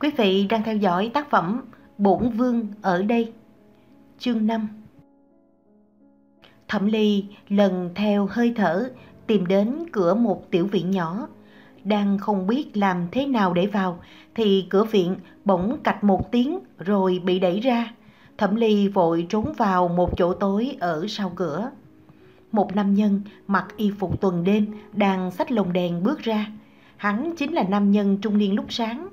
Quý vị đang theo dõi tác phẩm Bổn Vương ở đây. Chương 5 Thẩm Ly lần theo hơi thở tìm đến cửa một tiểu viện nhỏ. Đang không biết làm thế nào để vào thì cửa viện bỗng cạch một tiếng rồi bị đẩy ra. Thẩm Ly vội trốn vào một chỗ tối ở sau cửa. Một nam nhân mặc y phục tuần đêm đang xách lồng đèn bước ra. Hắn chính là nam nhân trung niên lúc sáng.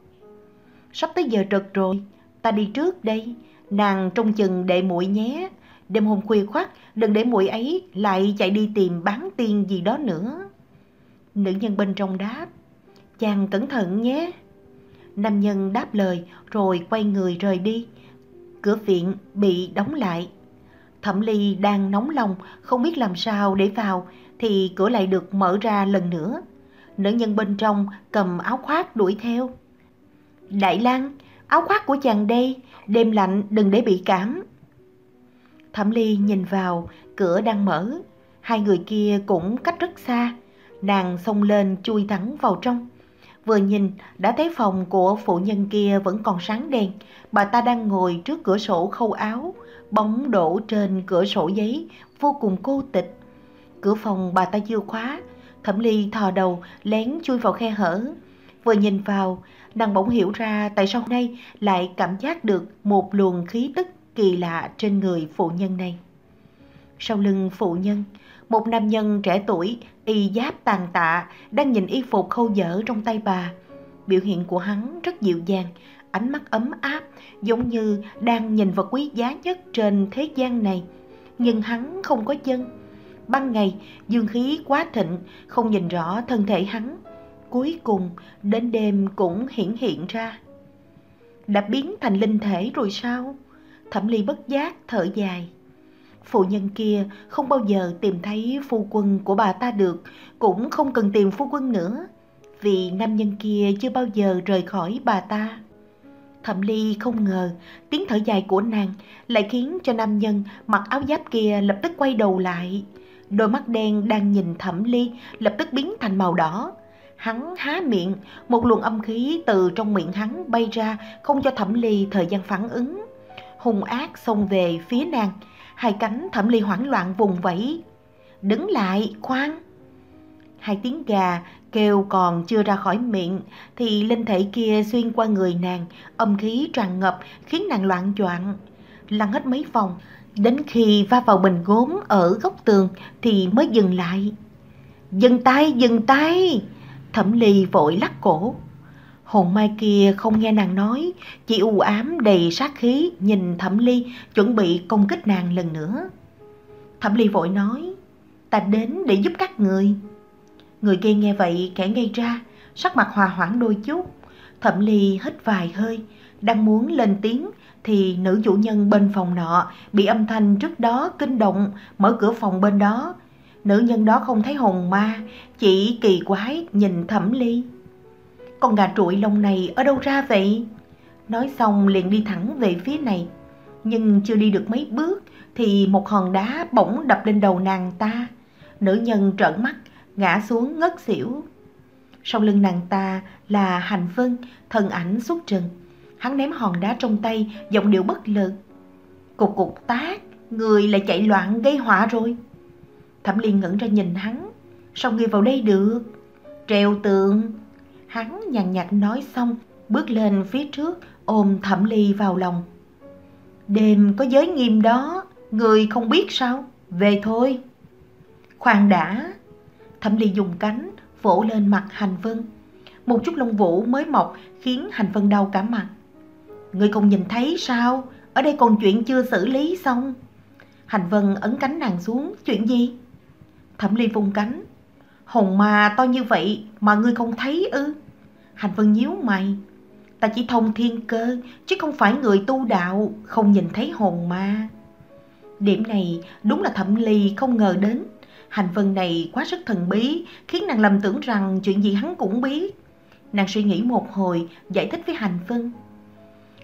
Sắp tới giờ trật rồi, ta đi trước đây. Nàng trông chừng đệ muội nhé. Đêm hôm khuya khoắt, đừng để muội ấy lại chạy đi tìm bán tiền gì đó nữa. Nữ nhân bên trong đáp, chàng cẩn thận nhé. Nam nhân đáp lời rồi quay người rời đi. Cửa viện bị đóng lại. Thẩm Ly đang nóng lòng, không biết làm sao để vào, thì cửa lại được mở ra lần nữa. Nữ nhân bên trong cầm áo khoác đuổi theo. Đại Lang, áo khoác của chàng đây, đêm lạnh đừng để bị cảm. Thẩm Ly nhìn vào, cửa đang mở, hai người kia cũng cách rất xa. Nàng xông lên chui thẳng vào trong. Vừa nhìn đã thấy phòng của phụ nhân kia vẫn còn sáng đèn. Bà ta đang ngồi trước cửa sổ khâu áo, bóng đổ trên cửa sổ giấy, vô cùng cô tịch. Cửa phòng bà ta chưa khóa, Thẩm Ly thò đầu lén chui vào khe hở. Vừa nhìn vào, nàng bỗng hiểu ra tại sao hôm nay lại cảm giác được một luồng khí tức kỳ lạ trên người phụ nhân này. Sau lưng phụ nhân, một nam nhân trẻ tuổi, y giáp tàn tạ, đang nhìn y phục khâu dở trong tay bà. Biểu hiện của hắn rất dịu dàng, ánh mắt ấm áp, giống như đang nhìn vật quý giá nhất trên thế gian này. Nhưng hắn không có chân. Ban ngày, dương khí quá thịnh, không nhìn rõ thân thể hắn. Cuối cùng, đến đêm cũng hiển hiện ra. Đã biến thành linh thể rồi sao? Thẩm ly bất giác thở dài. Phụ nhân kia không bao giờ tìm thấy phu quân của bà ta được, cũng không cần tìm phu quân nữa, vì nam nhân kia chưa bao giờ rời khỏi bà ta. Thẩm Ly không ngờ tiếng thở dài của nàng lại khiến cho nam nhân mặc áo giáp kia lập tức quay đầu lại. Đôi mắt đen đang nhìn Thẩm Ly lập tức biến thành màu đỏ. Hắn há miệng, một luồng âm khí từ trong miệng hắn bay ra không cho Thẩm Ly thời gian phản ứng. Hung ác xông về phía nàng, hai cánh Thẩm Ly hoảng loạn vùng vẫy. Đứng lại, khoan! Hai tiếng gà kêu còn chưa ra khỏi miệng thì linh thể kia xuyên qua người nàng, âm khí tràn ngập khiến nàng loạn choạng. Lăn hết mấy vòng, đến khi va vào bình gốm ở góc tường thì mới dừng lại. Dừng tay, dừng tay! Thẩm Ly vội lắc cổ. Hồn mai kia không nghe nàng nói, chỉ u ám đầy sát khí nhìn Thẩm Ly chuẩn bị công kích nàng lần nữa. Thẩm Ly vội nói, ta đến để giúp các người. Người kia nghe vậy kẻ ngây ra, sắc mặt hòa hoãn đôi chút. Thẩm Ly hít vài hơi, đang muốn lên tiếng thì nữ chủ nhân bên phòng nọ bị âm thanh trước đó kinh động mở cửa phòng bên đó. Nữ nhân đó không thấy hồn ma, chỉ kỳ quái nhìn Thẩm Ly. Con gà trụi lông này ở đâu ra vậy? Nói xong liền đi thẳng về phía này. Nhưng chưa đi được mấy bước thì một hòn đá bỗng đập lên đầu nàng ta. Nữ nhân trợn mắt, ngã xuống ngất xỉu. Sau lưng nàng ta là Hành Vân, thần ảnh xuất trần. Hắn ném hòn đá trong tay, giọng điệu bất lực. Cục cục tác, người lại chạy loạn gây họa rồi. Thẩm Liên ngẩn ra nhìn hắn. Sao người vào đây được? Treo tường. Hắn nhàn nhạt nói xong, bước lên phía trước, ôm Thẩm Ly vào lòng. Đêm có giới nghiêm đó, người không biết sao? Về thôi. Khoan đã. Thẩm Ly dùng cánh, vỗ lên mặt Hành Vân. Một chút lông vũ mới mọc khiến Hành Vân đau cả mặt. Người không nhìn thấy sao? Ở đây còn chuyện chưa xử lý xong. Hành Vân ấn cánh nàng xuống, chuyện gì? Thẩm Ly vung cánh. Hồn ma to như vậy mà ngươi không thấy ư? Hành Vân nhíu mày. Ta chỉ thông thiên cơ, chứ không phải người tu đạo, không nhìn thấy hồn ma. Điểm này đúng là Thẩm Ly không ngờ đến. Hành Vân này quá sức thần bí, khiến nàng lầm tưởng rằng chuyện gì hắn cũng biết. Nàng suy nghĩ một hồi, giải thích với Hành Vân.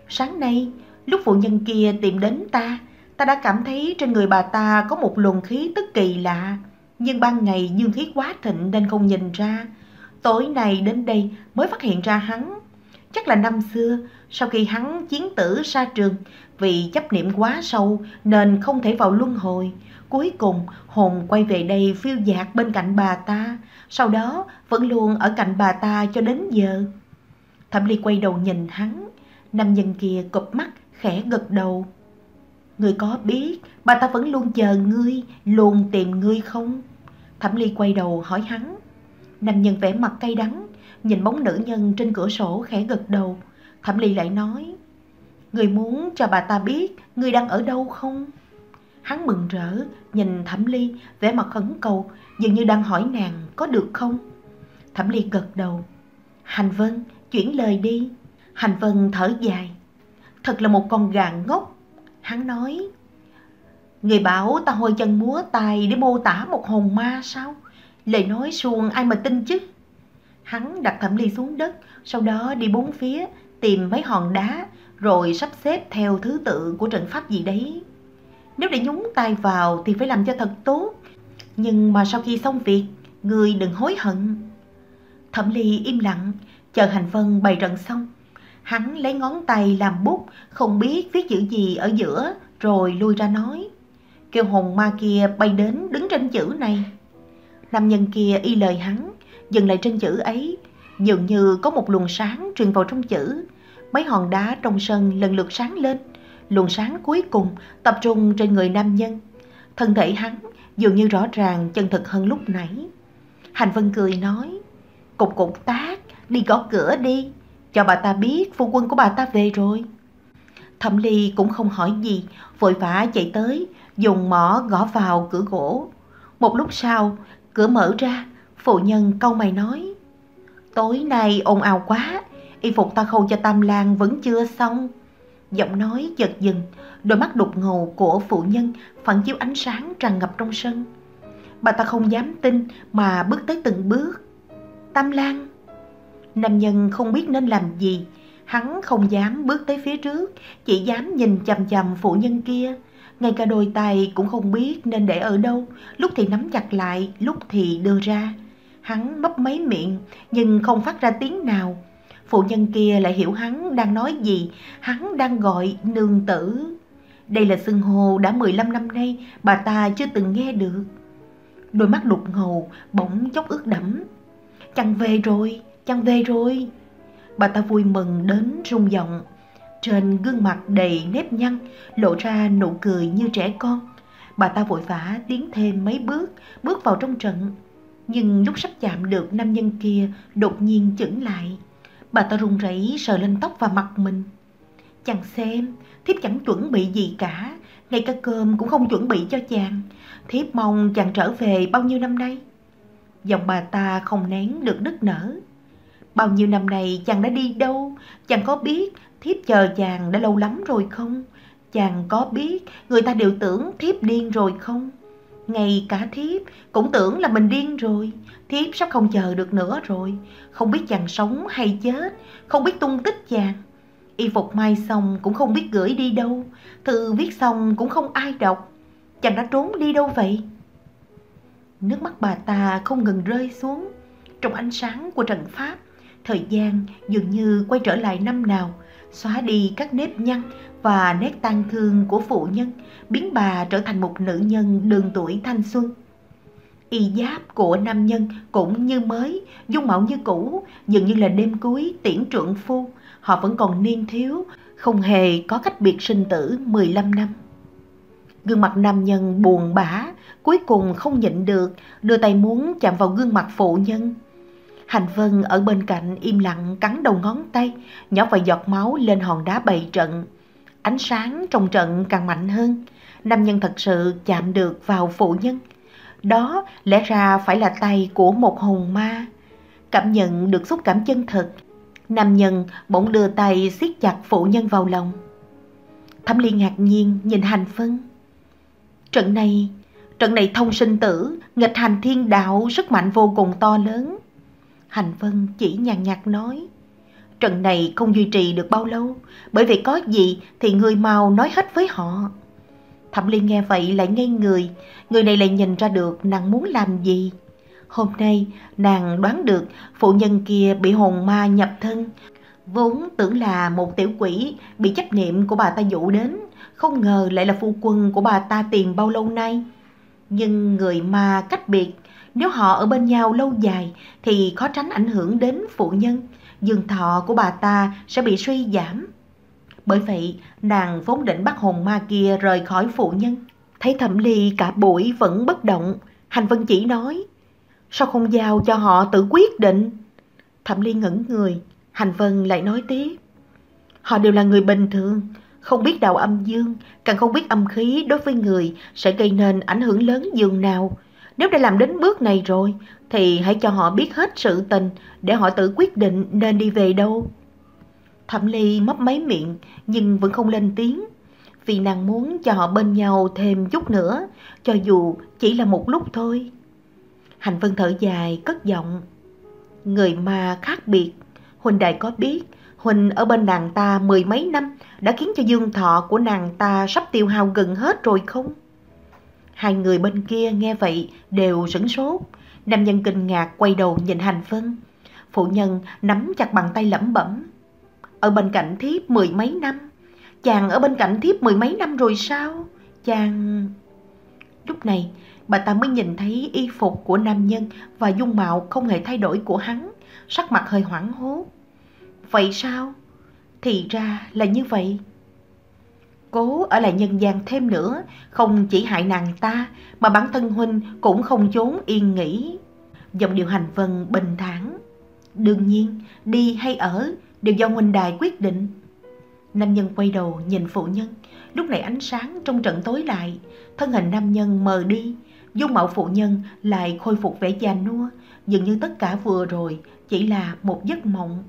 Sáng nay, lúc phụ nhân kia tìm đến ta, ta đã cảm thấy trên người bà ta có một luồng khí tức kỳ lạ. Nhưng ban ngày dương khí quá thịnh nên không nhìn ra. Tối nay đến đây mới phát hiện ra hắn. chắc là năm xưa, sau khi hắn chiến tử xa trường, vì chấp niệm quá sâu nên không thể vào luân hồi. Cuối cùng, hồn quay về đây phiêu dạt bên cạnh bà ta, sau đó vẫn luôn ở cạnh bà ta cho đến giờ. Thẩm Ly quay đầu nhìn hắn, nam nhân kia cụp mắt, khẽ gật đầu. Người có biết bà ta vẫn luôn chờ ngươi, luôn tìm ngươi không? Thẩm Ly quay đầu hỏi hắn. Nam nhân vẻ mặt cay đắng, nhìn bóng nữ nhân trên cửa sổ khẽ gật đầu. Thẩm Ly lại nói, Người muốn cho bà ta biết người đang ở đâu không? Hắn mừng rỡ, nhìn Thẩm Ly, vẻ mặt khẩn cầu, dường như đang hỏi nàng có được không? Thẩm Ly gật đầu. Hành Vân, chuyển lời đi. Hành Vân thở dài. Thật là một con gà ngốc. Hắn nói, Người bảo ta hôi chân múa tay để mô tả một hồn ma sao? Lời nói suông ai mà tin chứ? Hắn đặt thẩm ly xuống đất, sau đó đi bốn phía, tìm mấy hòn đá, rồi sắp xếp theo thứ tự của trận pháp gì đấy. Nếu để nhúng tay vào thì phải làm cho thật tốt, nhưng mà sau khi xong việc, người đừng hối hận. Thẩm ly im lặng, chờ hành vân bày trận xong. Hắn lấy ngón tay làm bút, không biết viết chữ gì ở giữa, rồi lui ra nói. Kêu hồn ma kia bay đến đứng trên chữ này. Nam nhân kia y lời hắn, dừng lại trên chữ ấy, dường như có một luồng sáng truyền vào trong chữ. Mấy hòn đá trong sân lần lượt sáng lên, luồng sáng cuối cùng tập trung trên người nam nhân. Thân thể hắn dường như rõ ràng chân thực hơn lúc nãy. Hành Vân cười nói, cục cục tác, đi gõ cửa đi, cho bà ta biết phu quân của bà ta về rồi. Thẩm Ly cũng không hỏi gì, vội vã chạy tới, dùng mỏ gõ vào cửa gỗ. Một lúc sau, cửa mở ra, phụ nhân câu mày nói. Tối nay ồn ào quá, y phục ta khâu cho Tam Lan vẫn chưa xong. Giọng nói giật dừng, đôi mắt đục ngầu của phụ nhân phản chiếu ánh sáng tràn ngập trong sân. Bà ta không dám tin mà bước tới từng bước. Tam Lan! Nam nhân không biết nên làm gì, hắn không dám bước tới phía trước, chỉ dám nhìn chằm chằm phụ nhân kia. Ngay cả đôi tay cũng không biết nên để ở đâu, lúc thì nắm chặt lại, lúc thì đưa ra. Hắn mấp mấy miệng, nhưng không phát ra tiếng nào. Phụ nhân kia lại hiểu hắn đang nói gì, hắn đang gọi nương tử. Đây là xưng hô đã 15 năm nay bà ta chưa từng nghe được. Đôi mắt đục ngầu, bỗng chốc ướt đẫm. Chàng về rồi, chàng về rồi. Bà ta vui mừng đến rung giọng. Trên gương mặt đầy nếp nhăn, lộ ra nụ cười như trẻ con. Bà ta vội vã tiến thêm mấy bước, bước vào trong trận. Nhưng lúc sắp chạm được nam nhân kia, đột nhiên chững lại. Bà ta run rẩy sờ lên tóc và mặt mình. Chàng xem, thiếp chẳng chuẩn bị gì cả, ngay cả cơm cũng không chuẩn bị cho chàng. Thiếp mong chàng trở về bao nhiêu năm nay? Giọng bà ta không nén được nức nở. Bao nhiêu năm nay chàng đã đi đâu? Chàng có biết thiếp chờ chàng đã lâu lắm rồi không? Chàng có biết người ta đều tưởng thiếp điên rồi không? Ngay cả thiếp cũng tưởng là mình điên rồi. Thiếp sắp không chờ được nữa rồi. Không biết chàng sống hay chết, không biết tung tích chàng. Y phục mai xong cũng không biết gửi đi đâu. Thư viết xong cũng không ai đọc. Chàng đã trốn đi đâu vậy? Nước mắt bà ta không ngừng rơi xuống. Trong ánh sáng của trận pháp, thời gian dường như quay trở lại năm nào, xóa đi các nếp nhăn và nét tang thương của phụ nhân, biến bà trở thành một nữ nhân đường tuổi thanh xuân. Y giáp của nam nhân cũng như mới, dung mạo như cũ, dường như là đêm cuối tiễn trượng phu, họ vẫn còn niên thiếu, không hề có cách biệt sinh tử 15 năm. Gương mặt nam nhân buồn bã, cuối cùng không nhịn được, đưa tay muốn chạm vào gương mặt phụ nhân. Hành Vân ở bên cạnh im lặng cắn đầu ngón tay, nhỏ vài giọt máu lên hòn đá bày trận. Ánh sáng trong trận càng mạnh hơn, nam nhân thật sự chạm được vào phụ nhân. Đó lẽ ra phải là tay của một hồn ma. Cảm nhận được xúc cảm chân thật nam nhân bỗng đưa tay siết chặt phụ nhân vào lòng. Thẩm Ly ngạc nhiên nhìn Hành Vân. Trận này, trận này thông sinh tử, nghịch hành thiên đạo, sức mạnh vô cùng to lớn. Hành Vân chỉ nhàn nhạt nói. Trận này không duy trì được bao lâu, bởi vì có gì thì người mau nói hết với họ. Thẩm Liên nghe vậy lại ngây người, người này lại nhìn ra được nàng muốn làm gì. Hôm nay nàng đoán được phụ nhân kia bị hồn ma nhập thân, Vốn tưởng là một tiểu quỷ bị chấp niệm của bà ta dụ đến, không ngờ lại là phu quân của bà ta tìm bao lâu nay. Nhưng người ma cách biệt, nếu họ ở bên nhau lâu dài thì khó tránh ảnh hưởng đến phụ nhân, dương thọ của bà ta sẽ bị suy giảm. Bởi vậy, nàng vốn định bắt hồn ma kia rời khỏi phụ nhân. Thấy thẩm ly cả buổi vẫn bất động, hành vân chỉ nói, sao không giao cho họ tự quyết định? Thẩm ly ngẩn người, hành vân lại nói tiếp. Họ đều là người bình thường, không biết đạo âm dương, càng không biết âm khí đối với người sẽ gây nên ảnh hưởng lớn dường nào. Nếu đã làm đến bước này rồi, thì hãy cho họ biết hết sự tình để họ tự quyết định nên đi về đâu. Thẩm Ly mấp máy miệng nhưng vẫn không lên tiếng, vì nàng muốn cho họ bên nhau thêm chút nữa, cho dù chỉ là một lúc thôi. Hành Vân thở dài, cất giọng. Người mà khác biệt, Huỳnh Đại có biết, Huỳnh ở bên nàng ta mười mấy năm đã khiến cho dương thọ của nàng ta sắp tiêu hao gần hết rồi không? Hai người bên kia nghe vậy đều sửng sốt. Nam nhân kinh ngạc quay đầu nhìn Hành Vân. Phụ nhân nắm chặt bàn tay lẩm bẩm. Ở bên cạnh thiếp mười mấy năm. Chàng ở bên cạnh thiếp mười mấy năm rồi sao? Chàng... Lúc này, bà ta mới nhìn thấy y phục của nam nhân và dung mạo không hề thay đổi của hắn, sắc mặt hơi hoảng hốt. Vậy sao? Thì ra là như vậy. Cố ở lại nhân gian thêm nữa, không chỉ hại nàng ta, mà bản thân huynh cũng không trốn yên nghỉ. Dòng điều hành vân bình thản. Đương nhiên, đi hay ở đều do huynh đài quyết định. Nam nhân quay đầu nhìn phụ nhân, lúc này ánh sáng trong trận tối lại, thân hình nam nhân mờ đi, dung mạo phụ nhân lại khôi phục vẻ già nua, dường như tất cả vừa rồi chỉ là một giấc mộng.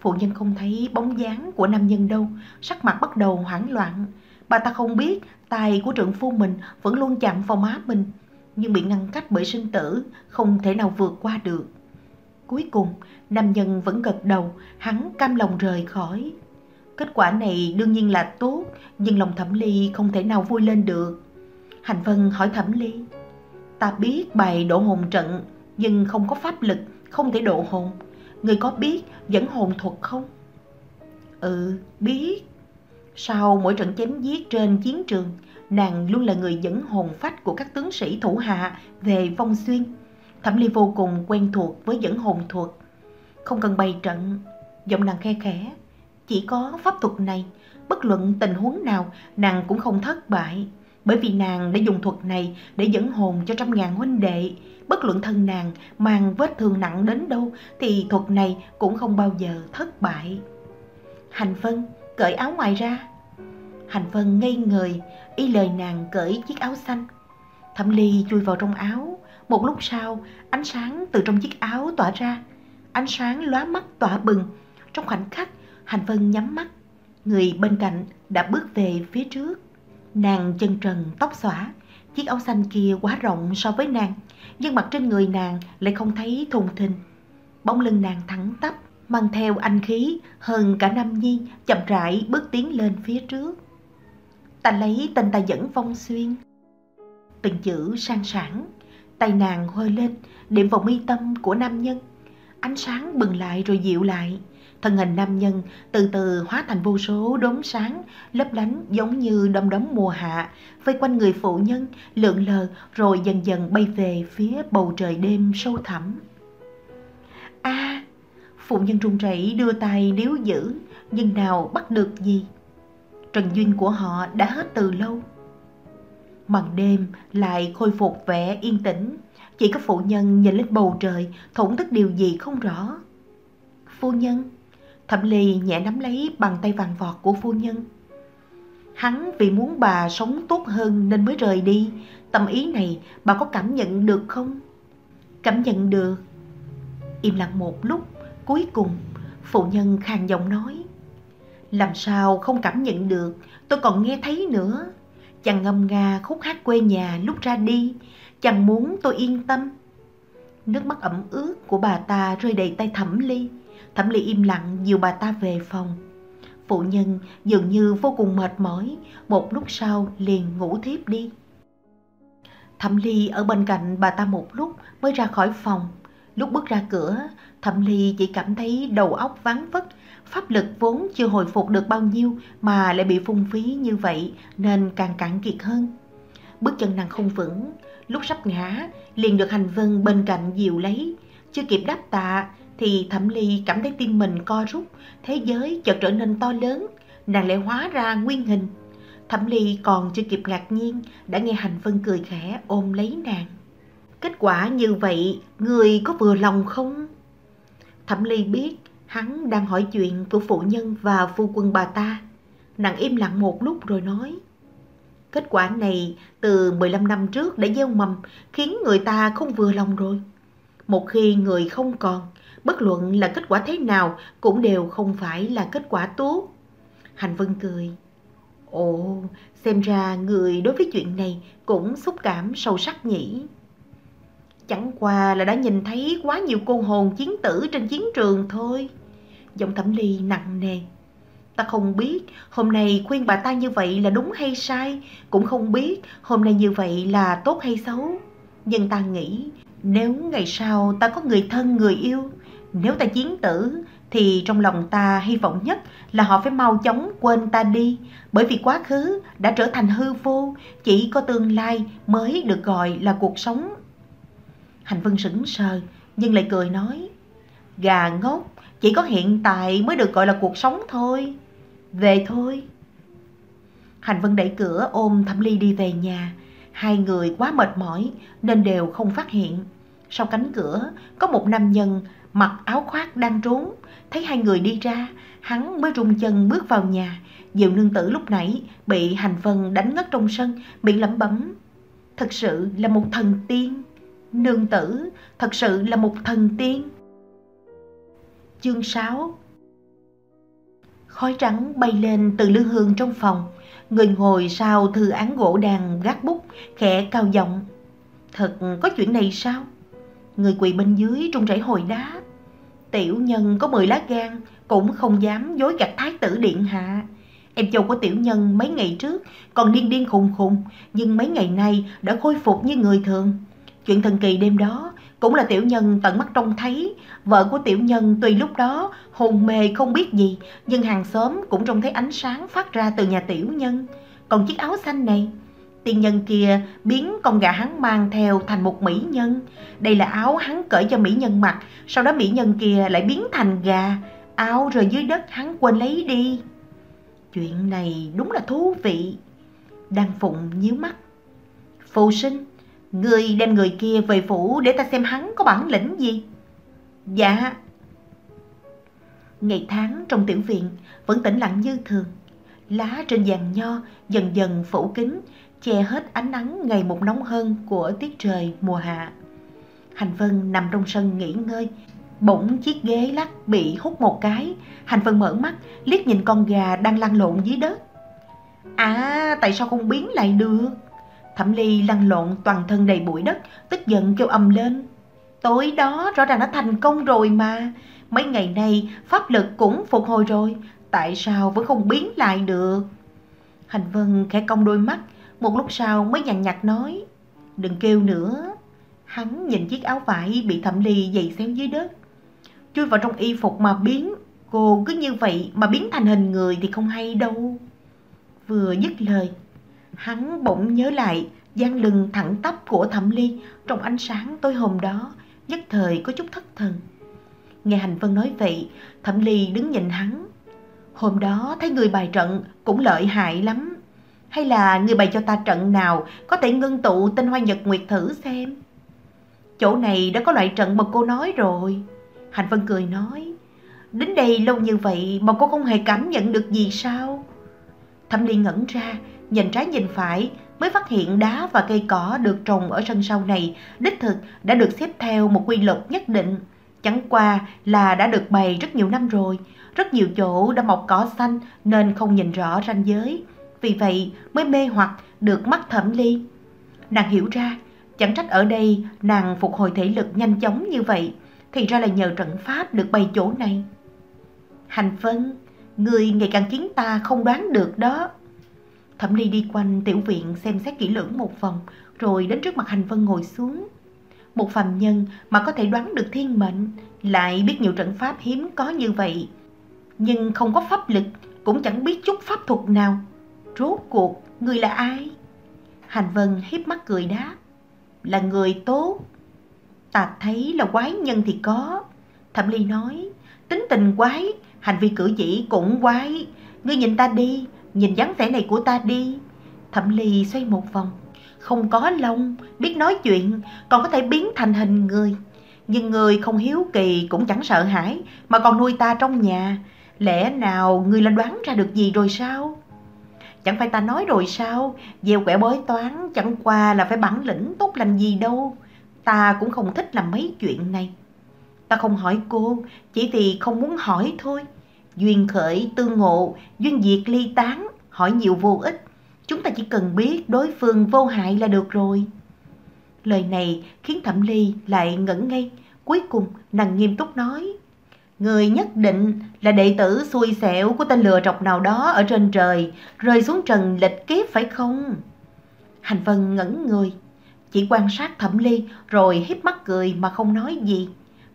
Phụ nhân không thấy bóng dáng của nam nhân đâu, sắc mặt bắt đầu hoảng loạn. Bà ta không biết tài của trượng phu mình vẫn luôn chạm vào má mình, nhưng bị ngăn cách bởi sinh tử, không thể nào vượt qua được. Cuối cùng, nam nhân vẫn gật đầu, hắn cam lòng rời khỏi. Kết quả này đương nhiên là tốt, nhưng lòng thẩm ly không thể nào vui lên được. Hành Vân hỏi thẩm ly, ta biết bài độ hồn trận, nhưng không có pháp lực, không thể độ hồn. Người có biết dẫn hồn thuật không? Ừ, biết. Sau mỗi trận chém giết trên chiến trường, nàng luôn là người dẫn hồn phách của các tướng sĩ thủ hạ về vong xuyên. Thẩm Ly vô cùng quen thuộc với dẫn hồn thuật. Không cần bày trận, giọng nàng khe khẽ. Chỉ có pháp thuật này, bất luận tình huống nào, nàng cũng không thất bại. Bởi vì nàng đã dùng thuật này để dẫn hồn cho trăm ngàn huynh đệ, bất luận thân nàng mang vết thương nặng đến đâu thì thuật này cũng không bao giờ thất bại. Hành Vân cởi áo ngoài ra. Hành Vân ngây người, y lời nàng cởi chiếc áo xanh. Thẩm Ly chui vào trong áo, một lúc sau ánh sáng từ trong chiếc áo tỏa ra. Ánh sáng lóa mắt tỏa bừng, trong khoảnh khắc Hành Vân nhắm mắt, người bên cạnh đã bước về phía trước. Nàng chân trần tóc xõa, chiếc áo xanh kia quá rộng so với nàng, nhưng mặt trên người nàng lại không thấy thùng thình. Bóng lưng nàng thẳng tắp, mang theo anh khí hơn cả Nam Nhi chậm rãi bước tiến lên phía trước. Ta lấy tên ta dẫn vong xuyên. Từng chữ sang sảng, tay nàng hơi lên, điểm vào mi tâm của nam nhân. Ánh sáng bừng lại rồi dịu lại. Thân hình nam nhân từ từ hóa thành vô số đốm sáng, lấp lánh giống như đom đóm mùa hạ, vây quanh người phụ nhân, lượn lờ rồi dần dần bay về phía bầu trời đêm sâu thẳm. A, phụ nhân run rẩy đưa tay níu giữ, nhưng nào bắt được gì. Trần duyên của họ đã hết từ lâu. Màn đêm lại khôi phục vẻ yên tĩnh, chỉ có phụ nhân nhìn lên bầu trời, thổn thức điều gì không rõ. Phu nhân, Thẩm Ly nhẹ nắm lấy bàn tay vàng vọt của phu nhân. Hắn vì muốn bà sống tốt hơn nên mới rời đi. Tâm ý này bà có cảm nhận được không? Cảm nhận được. Im lặng một lúc, cuối cùng phụ nhân khàn giọng nói. Làm sao không cảm nhận được, tôi còn nghe thấy nữa. Chàng ngâm nga khúc hát quê nhà lúc ra đi, chàng muốn tôi yên tâm. Nước mắt ẩm ướt của bà ta rơi đầy tay thẩm ly. Thẩm ly im lặng dìu bà ta về phòng. Phụ nhân dường như vô cùng mệt mỏi, một lúc sau liền ngủ thiếp đi. Thẩm ly ở bên cạnh bà ta một lúc mới ra khỏi phòng. Lúc bước ra cửa, Thẩm Ly chỉ cảm thấy đầu óc vắng vất, pháp lực vốn chưa hồi phục được bao nhiêu mà lại bị phung phí như vậy nên càng cạn kiệt hơn. Bước chân nàng không vững, lúc sắp ngã liền được hành vân bên cạnh dìu lấy. Chưa kịp đáp tạ thì Thẩm Ly cảm thấy tim mình co rút, thế giới chợt trở nên to lớn, nàng lại hóa ra nguyên hình. Thẩm Ly còn chưa kịp ngạc nhiên đã nghe hành vân cười khẽ ôm lấy nàng. Kết quả như vậy, người có vừa lòng không? Thẩm Ly biết hắn đang hỏi chuyện của phụ nhân và phu quân bà ta. Nàng im lặng một lúc rồi nói. Kết quả này từ 15 năm trước đã gieo mầm khiến người ta không vừa lòng rồi. Một khi người không còn, bất luận là kết quả thế nào cũng đều không phải là kết quả tốt. Hành Vân cười. Ồ, xem ra người đối với chuyện này cũng xúc cảm sâu sắc nhỉ. Chẳng qua là đã nhìn thấy quá nhiều cô hồn chiến tử trên chiến trường thôi. Giọng thẩm ly nặng nề. Ta không biết hôm nay khuyên bà ta như vậy là đúng hay sai, cũng không biết hôm nay như vậy là tốt hay xấu. Nhưng ta nghĩ nếu ngày sau ta có người thân người yêu, nếu ta chiến tử thì trong lòng ta hy vọng nhất là họ phải mau chóng quên ta đi, bởi vì quá khứ đã trở thành hư vô, chỉ có tương lai mới được gọi là cuộc sống. Hành Vân sững sờ, nhưng lại cười nói, gà ngốc, chỉ có hiện tại mới được gọi là cuộc sống thôi. Về thôi. Hành Vân đẩy cửa ôm Thẩm Ly đi về nhà. Hai người quá mệt mỏi nên đều không phát hiện. Sau cánh cửa có một nam nhân mặc áo khoác đang trốn. Thấy hai người đi ra, hắn mới rung chân bước vào nhà. Diệu nương tử lúc nãy bị Hành Vân đánh ngất trong sân, miệng lẩm bẩm. Thật sự là một thần tiên. Nương tử, thật sự là một thần tiên. Chương 6 Khói trắng bay lên từ lư hương trong phòng. Người ngồi sau thư án gỗ đàn gác bút, khẽ cao giọng. Thật có chuyện này sao? Người quỳ bên dưới trung rẩy hồi đáp. Tiểu nhân có 10 lá gan, cũng không dám dối gạt thái tử điện hạ. Em chồng của tiểu nhân mấy ngày trước còn điên điên khùng khùng, nhưng mấy ngày nay đã khôi phục như người thường. Chuyện thần kỳ đêm đó cũng là tiểu nhân tận mắt trông thấy. Vợ của tiểu nhân tuy lúc đó hồn mê không biết gì, nhưng hàng xóm cũng trông thấy ánh sáng phát ra từ nhà tiểu nhân. Còn chiếc áo xanh này, tiên nhân kia biến con gà hắn mang theo thành một mỹ nhân. Đây là áo hắn cởi cho mỹ nhân mặc, sau đó mỹ nhân kia lại biến thành gà. Áo rồi dưới đất hắn quên lấy đi. Chuyện này đúng là thú vị. Đăng Phụng nhíu mắt. Phù sinh, Người đem người kia về phủ để ta xem hắn có bản lĩnh gì. Dạ. Ngày tháng trong tiểu viện vẫn tĩnh lặng như thường. Lá trên giàn nho dần dần phủ kín, che hết ánh nắng ngày một nóng hơn của tiết trời mùa hạ. Hành Vân nằm trong sân nghỉ ngơi, bỗng chiếc ghế lắc bị hút một cái. Hành Vân mở mắt, liếc nhìn con gà đang lăn lộn dưới đất. À, tại sao không biến lại được? Thẩm Ly lăn lộn toàn thân đầy bụi đất, tức giận kêu ầm lên. Tối đó rõ ràng đã thành công rồi mà. Mấy ngày nay pháp lực cũng phục hồi rồi, tại sao vẫn không biến lại được? Hành Vân khẽ cong đôi mắt, một lúc sau mới nhàn nhạt nói. Đừng kêu nữa. Hắn nhìn chiếc áo vải bị Thẩm Ly giày xéo dưới đất. Chui vào trong y phục mà biến, cô cứ như vậy mà biến thành hình người thì không hay đâu. Vừa dứt lời, Hắn bỗng nhớ lại gian lưng thẳng tắp của Thẩm Ly trong ánh sáng tối hôm đó, nhất thời có chút thất thần. Nghe Hành Vân nói vậy, Thẩm Ly đứng nhìn hắn. Hôm đó thấy người bài trận cũng lợi hại lắm. Hay là người bày cho ta trận nào có thể ngưng tụ tinh hoa nhật nguyệt thử xem. Chỗ này đã có loại trận mà cô nói rồi. Hạnh Vân cười nói. Đến đây lâu như vậy mà cô không hề cảm nhận được gì sao? Thẩm Ly ngẩn ra, nhìn trái nhìn phải mới phát hiện đá và cây cỏ được trồng ở sân sau này đích thực đã được xếp theo một quy luật nhất định. Chẳng qua là đã được bày rất nhiều năm rồi, rất nhiều chỗ đã mọc cỏ xanh nên không nhìn rõ ranh giới. Vì vậy mới mê hoặc được mắt thẩm ly. Nàng hiểu ra, chẳng trách ở đây nàng phục hồi thể lực nhanh chóng như vậy, thì ra là nhờ trận pháp được bày chỗ này. Hành Vân, người ngày càng khiến ta không đoán được đó. Thẩm Ly đi quanh tiểu viện xem xét kỹ lưỡng một vòng, rồi đến trước mặt Hành Vân ngồi xuống. Một phàm nhân mà có thể đoán được thiên mệnh, lại biết nhiều trận pháp hiếm có như vậy. Nhưng không có pháp lực, cũng chẳng biết chút pháp thuật nào. Rốt cuộc, người là ai? Hành Vân hiếp mắt cười đáp. Là người tốt. Ta thấy là quái nhân thì có. Thẩm Ly nói, tính tình quái, hành vi cử chỉ cũng quái. Ngươi nhìn ta đi, nhìn dáng vẻ này của ta đi. Thẩm Ly xoay một vòng, không có lông, biết nói chuyện, còn có thể biến thành hình người. Nhưng người không hiếu kỳ cũng chẳng sợ hãi, mà còn nuôi ta trong nhà. Lẽ nào người là đoán ra được gì rồi sao? Chẳng phải ta nói rồi sao, gieo quẻ bói toán chẳng qua là phải bản lĩnh tốt lành gì đâu. Ta cũng không thích làm mấy chuyện này. Ta không hỏi cô, chỉ vì không muốn hỏi thôi. Duyên khởi, tương ngộ, duyên diệt ly tán, hỏi nhiều vô ích. Chúng ta chỉ cần biết đối phương vô hại là được rồi. Lời này khiến Thẩm Ly lại ngẩn ngây. Cuối cùng nàng nghiêm túc nói. Người nhất định là đệ tử xui xẻo của tên lừa trọc nào đó ở trên trời, rơi xuống trần lịch kiếp phải không? Hành Vân ngẩn người, chỉ quan sát Thẩm Ly rồi híp mắt cười mà không nói gì.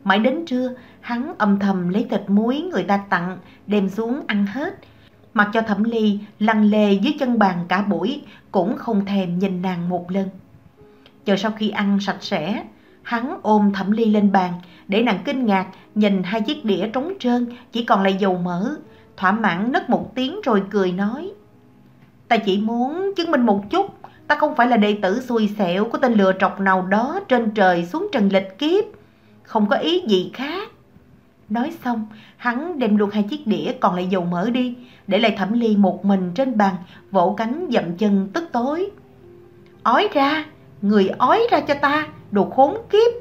Mãi đến trưa, hắn âm thầm lấy thịt muối người ta tặng, đem xuống ăn hết. Mặc cho Thẩm Ly lăn lề dưới chân bàn cả buổi, cũng không thèm nhìn nàng một lần. Chờ sau khi ăn sạch sẽ, hắn ôm Thẩm Ly lên bàn, để nàng kinh ngạc nhìn hai chiếc đĩa trống trơn chỉ còn lại dầu mỡ. Thỏa mãn nấc một tiếng rồi cười nói. Ta chỉ muốn chứng minh một chút, ta không phải là đệ tử xui xẻo của tên lừa trọc nào đó trên trời xuống trần lịch kiếp. Không có ý gì khác. Nói xong, hắn đem luôn hai chiếc đĩa còn lại dầu mỡ đi, để lại thẩm ly một mình trên bàn, vỗ cánh dậm chân tức tối. Ói ra, người ói ra cho ta, đồ khốn kiếp.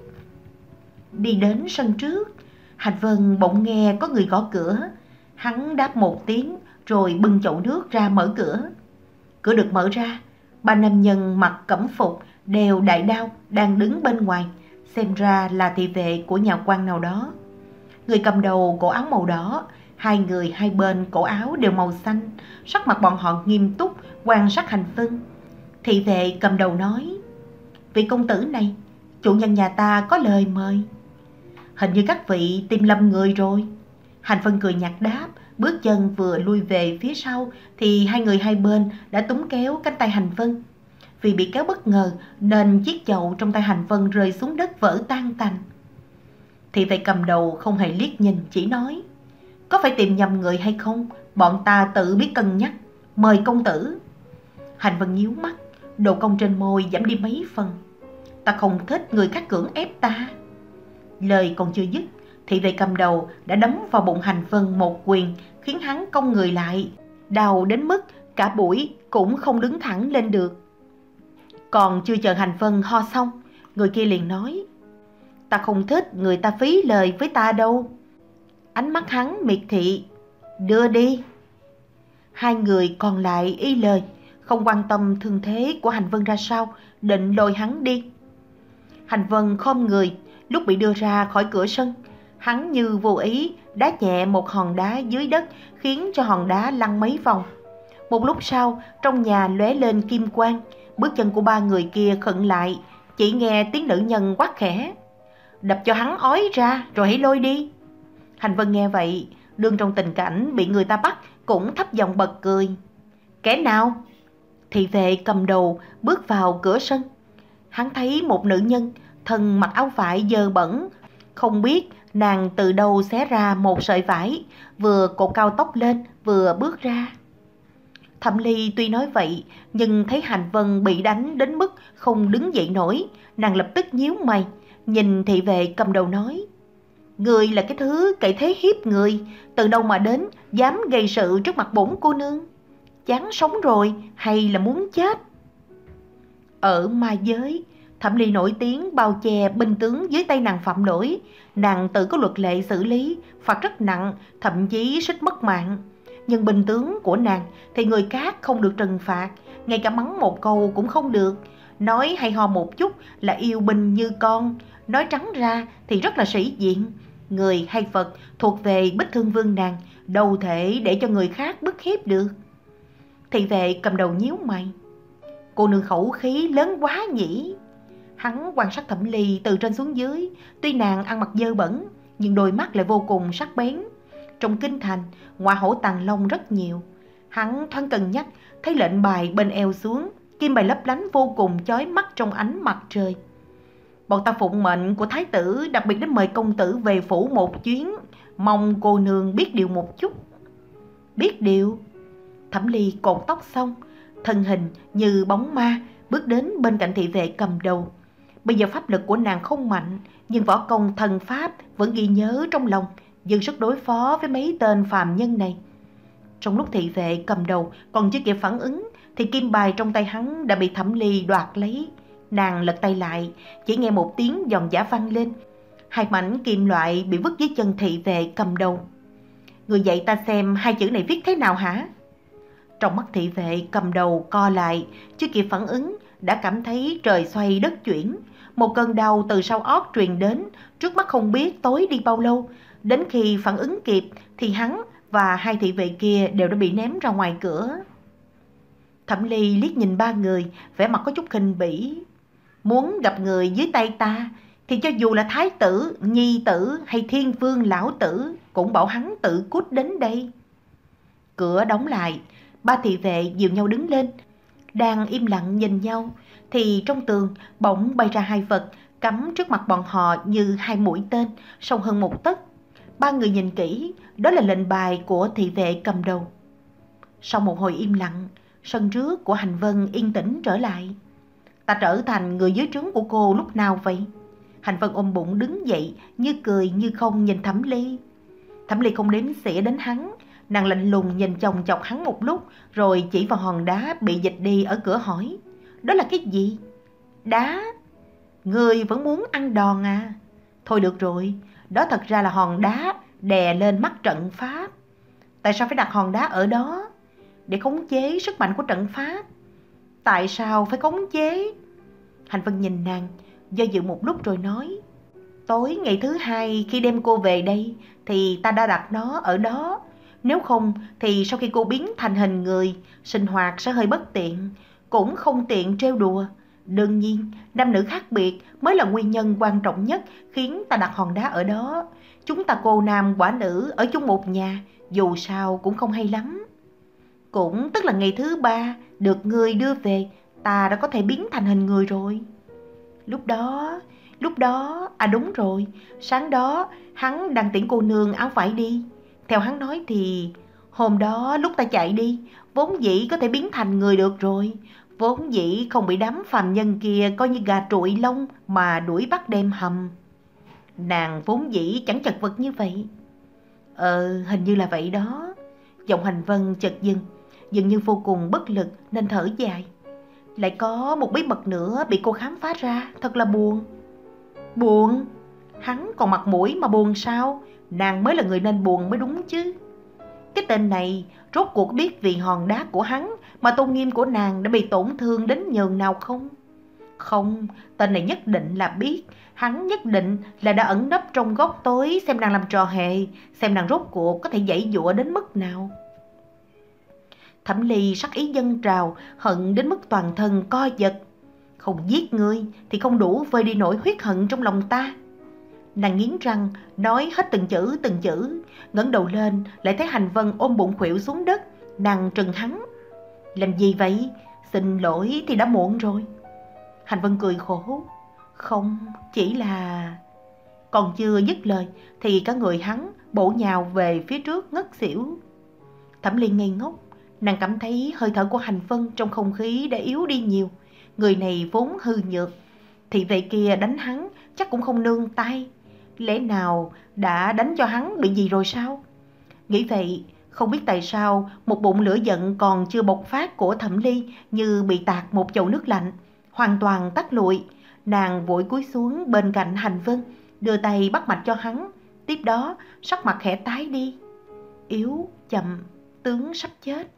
Đi đến sân trước, Hạnh Vân bỗng nghe có người gõ cửa. Hắn đáp một tiếng rồi bưng chậu nước ra mở cửa. Cửa được mở ra, ba nam nhân mặc cẩm phục đều đại đao đang đứng bên ngoài, xem ra là thị vệ của nhà quan nào đó. Người cầm đầu cổ áo màu đỏ, hai người hai bên cổ áo đều màu xanh, sắc mặt bọn họ nghiêm túc quan sát hành vân. Thị vệ cầm đầu nói, vị công tử này, chủ nhân nhà ta có lời mời. Hình như các vị tìm lầm người rồi. Hành Phân cười nhạt đáp, bước chân vừa lui về phía sau thì hai người hai bên đã túm kéo cánh tay Hành Vân. Vì bị kéo bất ngờ nên chiếc chậu trong tay Hành Vân rơi xuống đất vỡ tan tành. Thì vậy cầm đầu không hề liếc nhìn chỉ nói Có phải tìm nhầm người hay không? Bọn ta tự biết cân nhắc. Mời công tử. Hành Vân nhíu mắt, độ cong trên môi giảm đi mấy phần. Ta không thích người khác cưỡng ép ta. Lời còn chưa dứt, thị vệ cầm đầu đã đấm vào bụng hành vân một quyền khiến hắn cong người lại, đau đến mức cả buổi cũng không đứng thẳng lên được. Còn chưa chờ hành vân ho xong, người kia liền nói, ta không thích người ta phí lời với ta đâu. Ánh mắt hắn miệt thị, đưa đi. Hai người còn lại y lời, không quan tâm thương thế của hành vân ra sao, định lôi hắn đi. Hành vân khom người, Lúc bị đưa ra khỏi cửa sân, hắn như vô ý đá nhẹ một hòn đá dưới đất khiến cho hòn đá lăn mấy vòng. Một lúc sau, trong nhà lóe lên kim quang, bước chân của ba người kia khựng lại, chỉ nghe tiếng nữ nhân quát khẽ. Đập cho hắn ói ra rồi hãy lôi đi. Hành Vân nghe vậy, đương trong tình cảnh bị người ta bắt cũng thấp giọng bật cười. Kẻ nào? Thị vệ cầm đầu bước vào cửa sân. Hắn thấy một nữ nhân thân mặc áo vải dơ bẩn, không biết nàng từ đâu xé ra một sợi vải, vừa cột cao tóc lên, vừa bước ra. Thẩm Ly tuy nói vậy, nhưng thấy Hành Vân bị đánh đến mức không đứng dậy nổi, nàng lập tức nhíu mày, nhìn thị vệ cầm đầu nói. Người là cái thứ cậy thế hiếp người, từ đâu mà đến, dám gây sự trước mặt bổn cô nương. Chán sống rồi, hay là muốn chết? Ở ma giới, Thẩm Ly nổi tiếng bao che binh tướng dưới tay nàng phạm lỗi, nàng tự có luật lệ xử lý, phạt rất nặng, thậm chí xích mất mạng. Nhưng binh tướng của nàng thì người khác không được trừng phạt, ngay cả mắng một câu cũng không được. Nói hay ho một chút là yêu binh như con, nói trắng ra thì rất là sĩ diện. Người hay Phật thuộc về bích thương vương nàng, đâu thể để cho người khác bức hiếp được. Thị vệ cầm đầu nhíu mày. Cô nương khẩu khí lớn quá nhỉ? Hắn quan sát Thẩm Ly từ trên xuống dưới, tuy nàng ăn mặc dơ bẩn, nhưng đôi mắt lại vô cùng sắc bén. Trong kinh thành, ngoại hổ tàng long rất nhiều. Hắn thoáng cân nhắc, thấy lệnh bài bên eo xuống, kim bài lấp lánh vô cùng chói mắt trong ánh mặt trời. Bọn ta phụng mệnh của thái tử đặc biệt đến mời công tử về phủ một chuyến, mong cô nương biết điều một chút. Biết điều? Thẩm Ly cột tóc xong, thân hình như bóng ma bước đến bên cạnh thị vệ cầm đầu. Bây giờ pháp lực của nàng không mạnh, nhưng võ công thần pháp vẫn ghi nhớ trong lòng, dừng sức đối phó với mấy tên phàm nhân này. Trong lúc thị vệ cầm đầu còn chưa kịp phản ứng, thì kim bài trong tay hắn đã bị thẩm ly đoạt lấy. Nàng lật tay lại, chỉ nghe một tiếng giòn giả vang lên. Hai mảnh kim loại bị vứt dưới chân thị vệ cầm đầu. Người dạy ta xem hai chữ này viết thế nào hả? Trong mắt thị vệ cầm đầu co lại, chưa kịp phản ứng, đã cảm thấy trời xoay đất chuyển. Một cơn đau từ sau óc truyền đến, trước mắt không biết tối đi bao lâu. Đến khi phản ứng kịp thì hắn và hai thị vệ kia đều đã bị ném ra ngoài cửa. Thẩm Ly liếc nhìn ba người, vẻ mặt có chút khinh bỉ. Muốn gặp người dưới tay ta, thì cho dù là thái tử, nhi tử hay thiên vương lão tử, cũng bảo hắn tự cút đến đây. Cửa đóng lại, ba thị vệ dìu nhau đứng lên, đang im lặng nhìn nhau, thì trong tường bỗng bay ra hai vật, cắm trước mặt bọn họ như hai mũi tên, sâu hơn một tấc. Ba người nhìn kỹ, đó là lệnh bài của thị vệ cầm đầu. Sau một hồi im lặng, sân trước của Hành Vân yên tĩnh trở lại. Ta trở thành người dưới trướng của cô lúc nào vậy? Hành Vân ôm bụng đứng dậy, như cười như không nhìn Thẩm Ly. Thẩm Ly không đếm xỉa đến hắn, nàng lạnh lùng nhìn chồng chọc hắn một lúc, rồi chỉ vào hòn đá bị dịch đi ở cửa hỏi. Đó là cái gì? Đá? Người vẫn muốn ăn đòn à? Thôi được rồi, đó thật ra là hòn đá đè lên mắt trận pháp. Tại sao phải đặt hòn đá ở đó? Để khống chế sức mạnh của trận pháp. Tại sao phải khống chế? Hành Vân nhìn nàng, do dự một lúc rồi nói. Tối ngày thứ hai khi đem cô về đây thì ta đã đặt nó ở đó. Nếu không thì sau khi cô biến thành hình người, sinh hoạt sẽ hơi bất tiện, cũng không tiện trêu đùa. Đương nhiên, nam nữ khác biệt mới là nguyên nhân quan trọng nhất khiến ta đặt hòn đá ở đó. Chúng ta cô nam quả nữ ở chung một nhà, dù sao cũng không hay lắm. Cũng tức là ngày thứ ba, được người đưa về, ta đã có thể biến thành hình người rồi. Lúc đó, lúc đó, à đúng rồi, sáng đó hắn đang tiễn cô nương áo vải đi. Theo hắn nói thì hôm đó lúc ta chạy đi, vốn dĩ có thể biến thành người được rồi. Vốn dĩ không bị đám phàm nhân kia coi như gà trụi lông mà đuổi bắt đêm hầm. Nàng vốn dĩ chẳng chật vật như vậy. Ờ, hình như là vậy đó. Giọng hành vân chợt dừng, dường như vô cùng bất lực nên thở dài. Lại có một bí mật nữa bị cô khám phá ra, thật là buồn. Buồn? Hắn còn mặt mũi mà buồn sao? Nàng mới là người nên buồn mới đúng chứ. Cái tên này rốt cuộc biết vì hòn đá của hắn mà tôn nghiêm của nàng đã bị tổn thương đến nhường nào không? Không, tên này nhất định là biết, hắn nhất định là đã ẩn nấp trong góc tối xem nàng làm trò hề, xem nàng rốt cuộc có thể dãy dụa đến mức nào. Thẩm ly sắc ý dân trào, hận đến mức toàn thân co giật. Không giết ngươi thì không đủ vơi đi nỗi huyết hận trong lòng ta. Nàng nghiến răng, nói hết từng chữ từng chữ, ngẩng đầu lên lại thấy hành vân ôm bụng khuỵu xuống đất, nàng trừng hắn. Làm gì vậy? Xin lỗi thì đã muộn rồi. Hành vân cười khổ. Không, chỉ là... Còn chưa dứt lời thì cả người hắn bổ nhào về phía trước ngất xỉu. Thẩm liên ngây ngốc, nàng cảm thấy hơi thở của hành vân trong không khí đã yếu đi nhiều. Người này vốn hư nhược, thì vậy kia đánh hắn chắc cũng không nương tay. Lẽ nào đã đánh cho hắn bị gì rồi sao? Nghĩ vậy, không biết tại sao một bụng lửa giận còn chưa bộc phát của thẩm ly như bị tạt một chậu nước lạnh, hoàn toàn tắt lụi. Nàng vội cúi xuống bên cạnh hành vân, đưa tay bắt mạch cho hắn. Tiếp đó, sắc mặt khẽ tái đi. Yếu, chậm, tướng sắp chết.